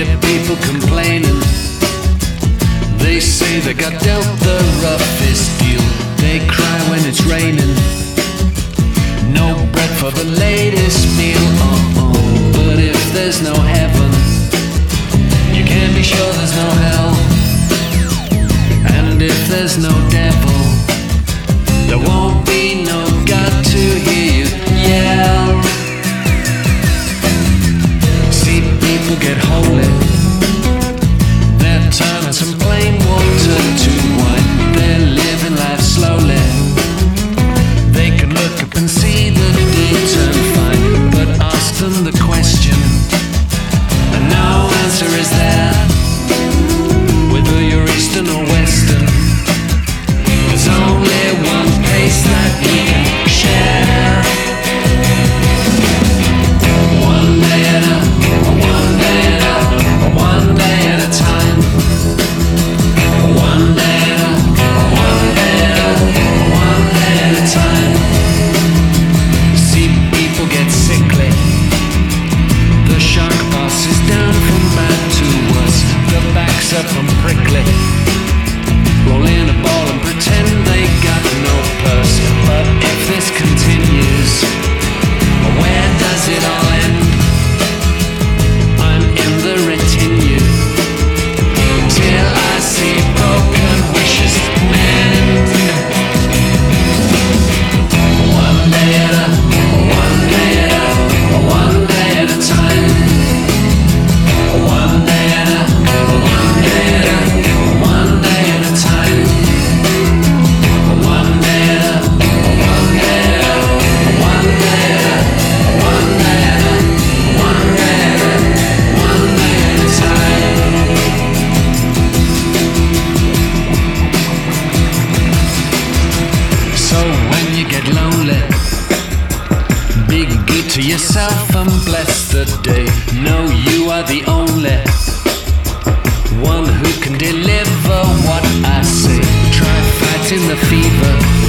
people complaining. They say they got dealt the roughest deal. They cry when it's raining. No bread for the latest meal. Uh-uh. But if there's no heaven, you can be sure there's no hell. And if there's no devil, there won't be no God to hear you yell. See people get holy. And see the So when you get lonely, be good to yourself and bless the day. Know you are the only one who can deliver what I say. Try fighting the fever